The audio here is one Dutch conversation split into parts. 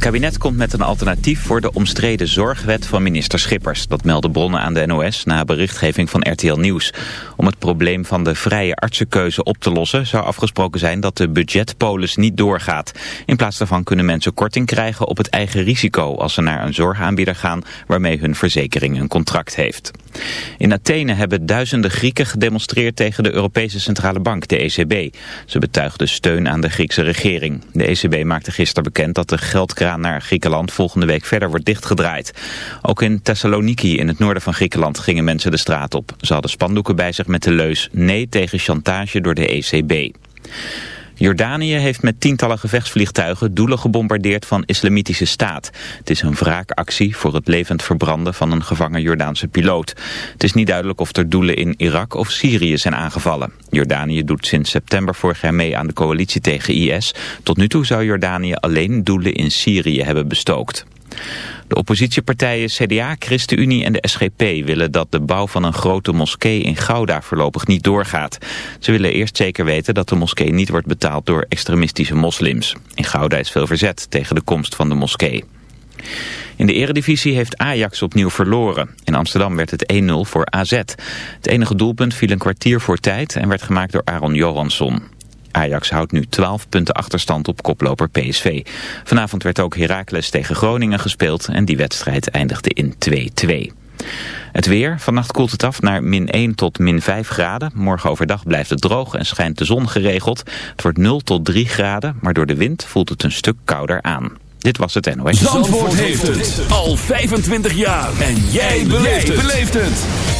Kabinet komt met een alternatief voor de omstreden zorgwet van minister Schippers. Dat melden bronnen aan de NOS na berichtgeving van RTL Nieuws. Om het probleem van de vrije artsenkeuze op te lossen... zou afgesproken zijn dat de budgetpolis niet doorgaat. In plaats daarvan kunnen mensen korting krijgen op het eigen risico... als ze naar een zorgaanbieder gaan waarmee hun verzekering een contract heeft. In Athene hebben duizenden Grieken gedemonstreerd tegen de Europese Centrale Bank, de ECB. Ze betuigden steun aan de Griekse regering. De ECB maakte gisteren bekend dat de geldkraan naar Griekenland volgende week verder wordt dichtgedraaid. Ook in Thessaloniki in het noorden van Griekenland gingen mensen de straat op. Ze hadden spandoeken bij zich met de leus nee tegen chantage door de ECB. Jordanië heeft met tientallen gevechtsvliegtuigen doelen gebombardeerd van islamitische staat. Het is een wraakactie voor het levend verbranden van een gevangen Jordaanse piloot. Het is niet duidelijk of er doelen in Irak of Syrië zijn aangevallen. Jordanië doet sinds september vorig jaar mee aan de coalitie tegen IS. Tot nu toe zou Jordanië alleen doelen in Syrië hebben bestookt. De oppositiepartijen CDA, ChristenUnie en de SGP willen dat de bouw van een grote moskee in Gouda voorlopig niet doorgaat. Ze willen eerst zeker weten dat de moskee niet wordt betaald door extremistische moslims. In Gouda is veel verzet tegen de komst van de moskee. In de eredivisie heeft Ajax opnieuw verloren. In Amsterdam werd het 1-0 voor AZ. Het enige doelpunt viel een kwartier voor tijd en werd gemaakt door Aaron Johansson. Ajax houdt nu 12 punten achterstand op koploper PSV. Vanavond werd ook Heracles tegen Groningen gespeeld en die wedstrijd eindigde in 2-2. Het weer, vannacht koelt het af naar min 1 tot min 5 graden. Morgen overdag blijft het droog en schijnt de zon geregeld. Het wordt 0 tot 3 graden, maar door de wind voelt het een stuk kouder aan. Dit was het NOS. Zandvoort, Zandvoort heeft het al 25 jaar. En jij beleeft het.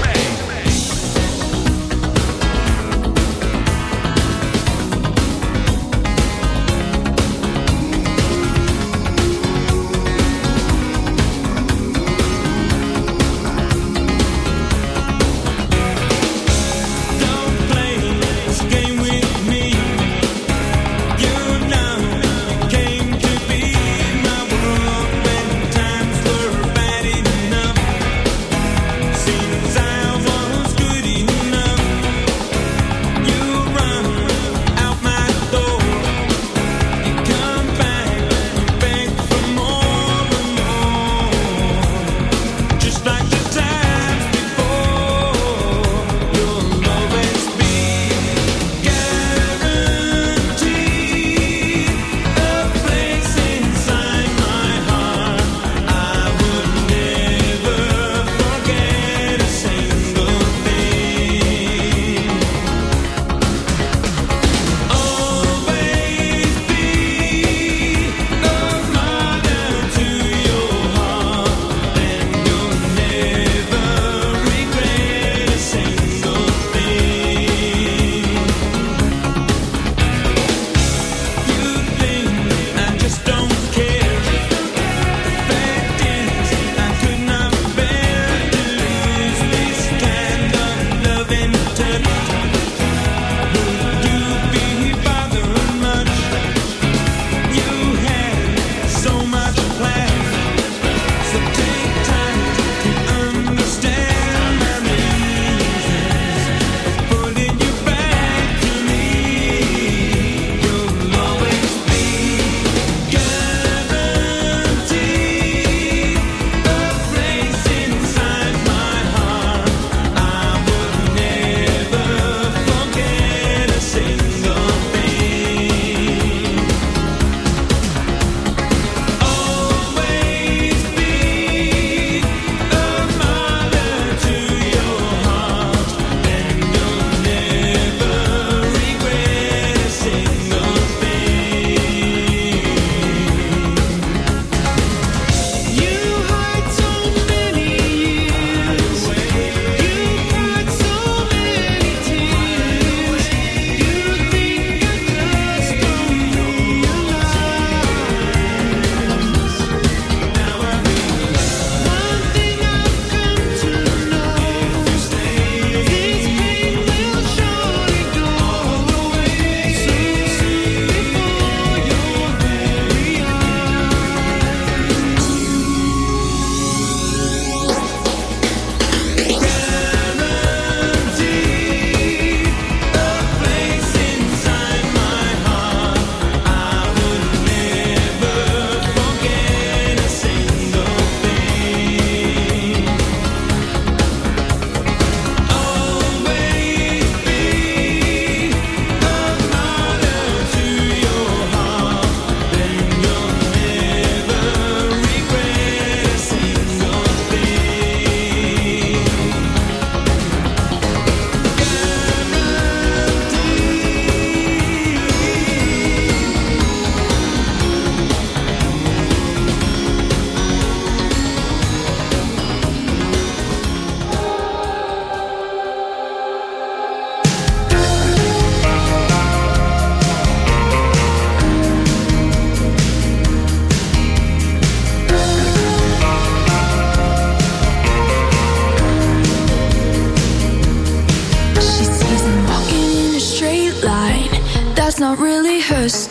first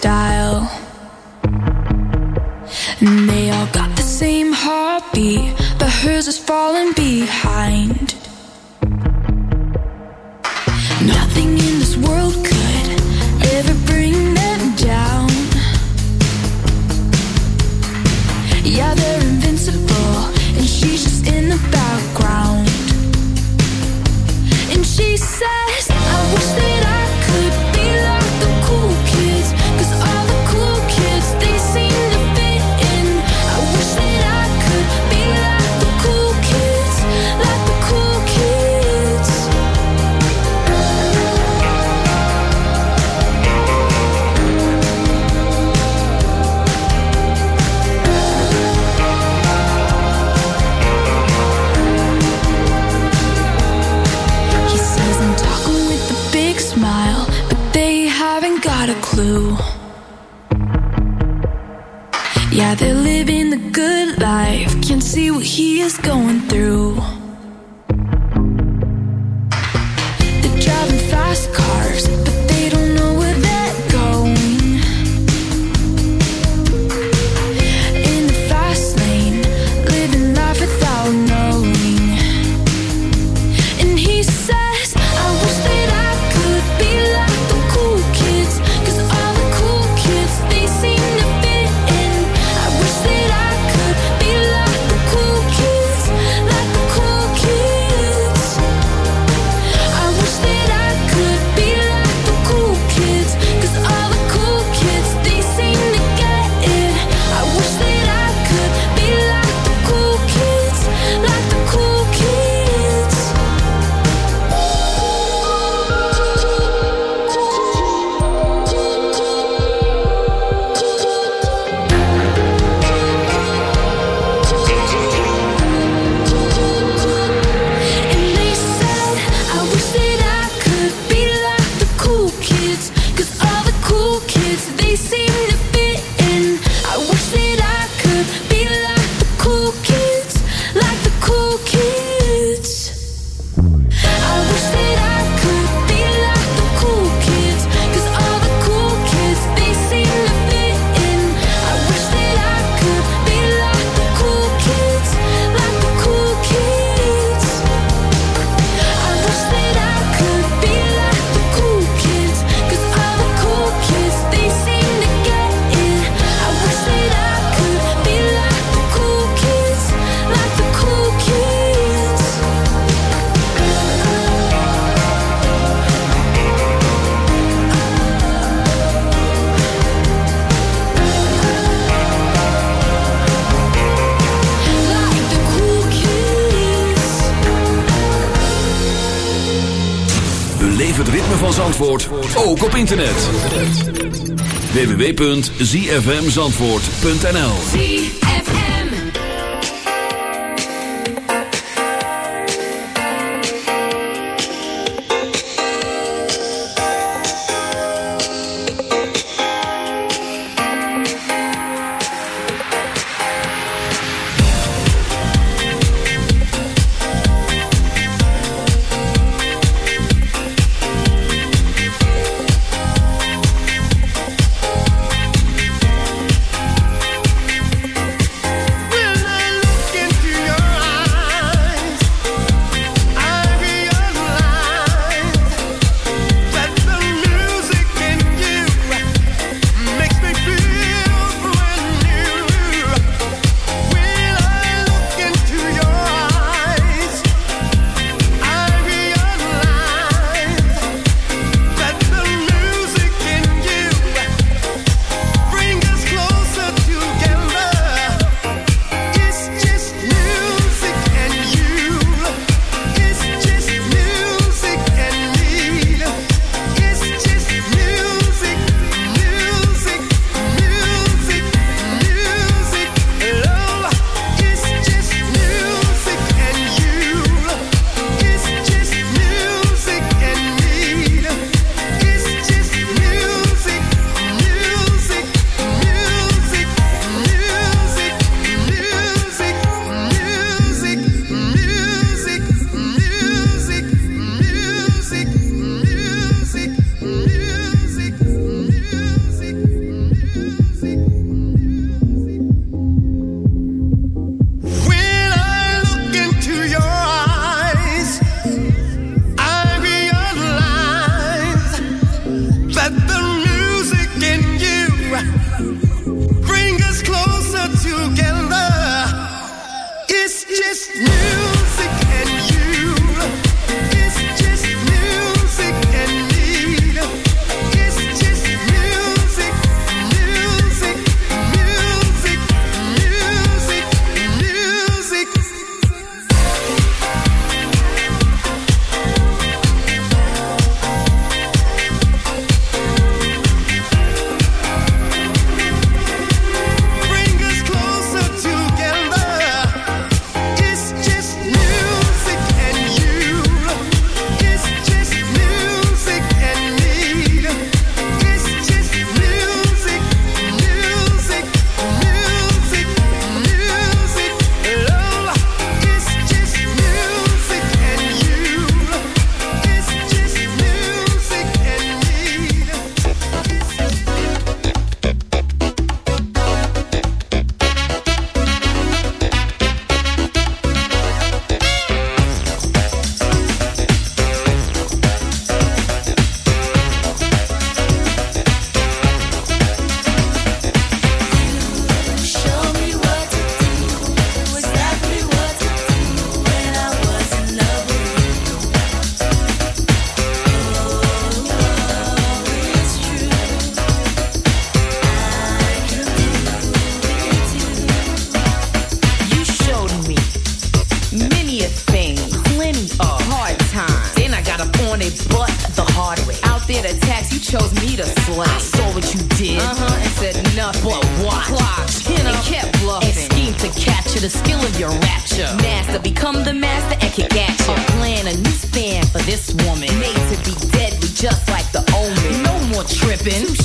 www.zfmzandvoort.nl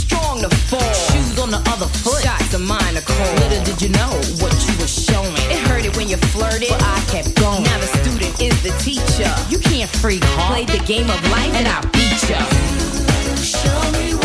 strong to fall. Shoes on the other foot, shots of mine are cold. Little did you know what you were showing. It hurted when you flirted, but I kept going. Now the student is the teacher. You can't freak, huh? Played the game of life and I beat you. Show me what.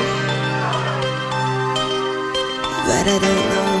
But I don't know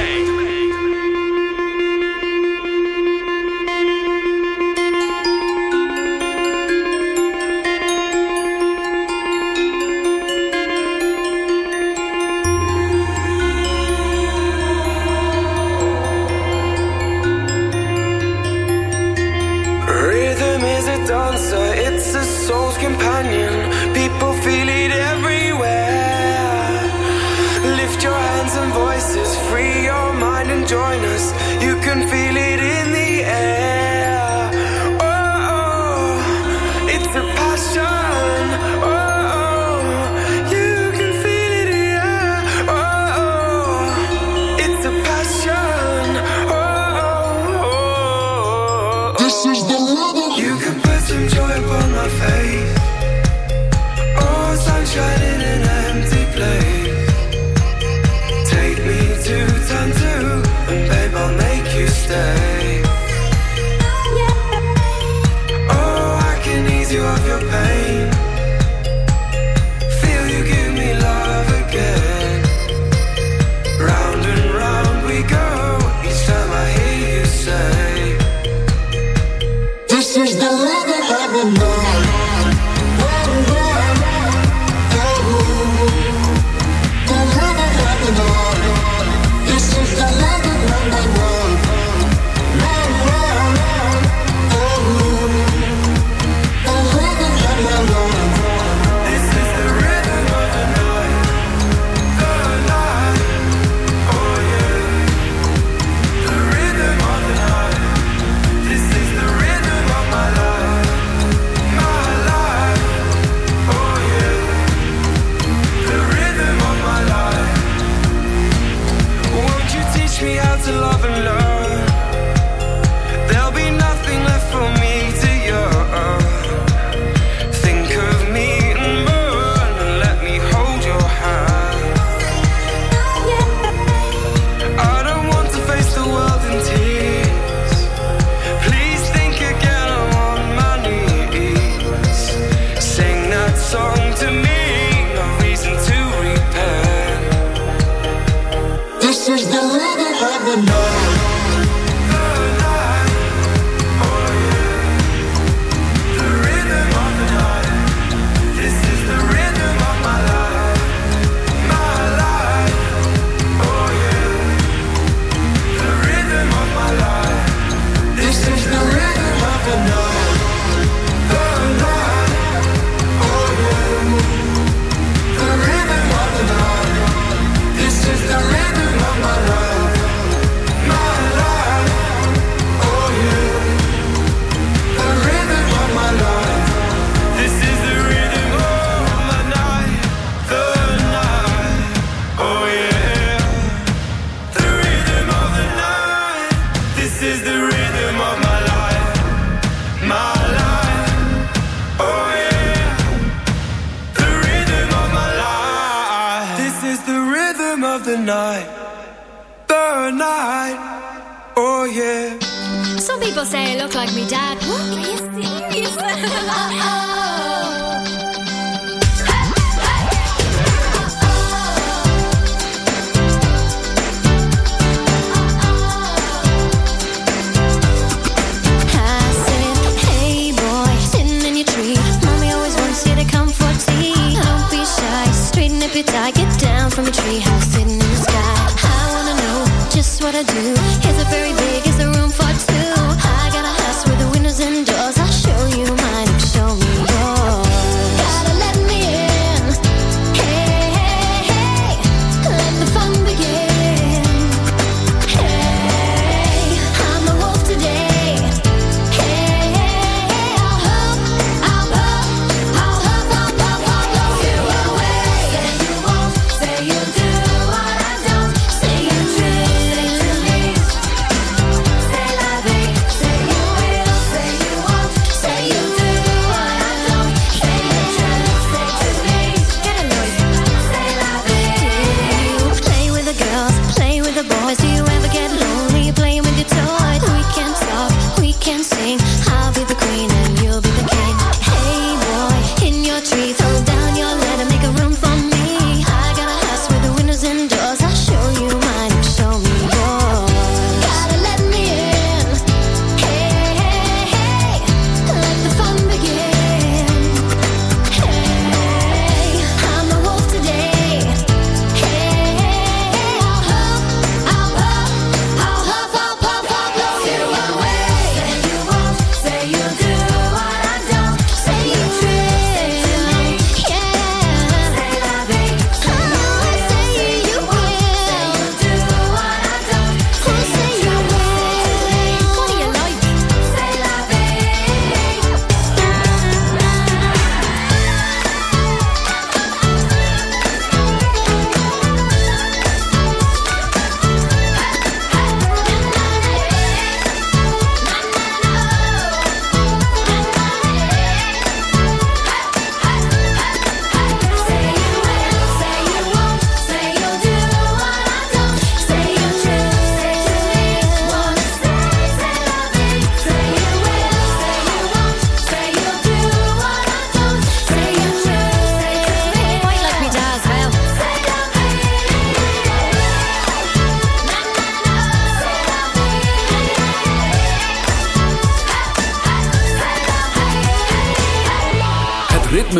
to love and learn.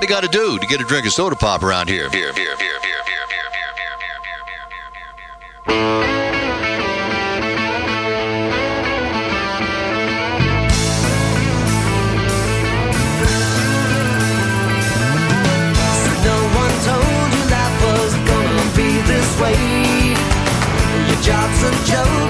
anybody got to do to get a drink of soda pop around here? Here, here, here. job's a joke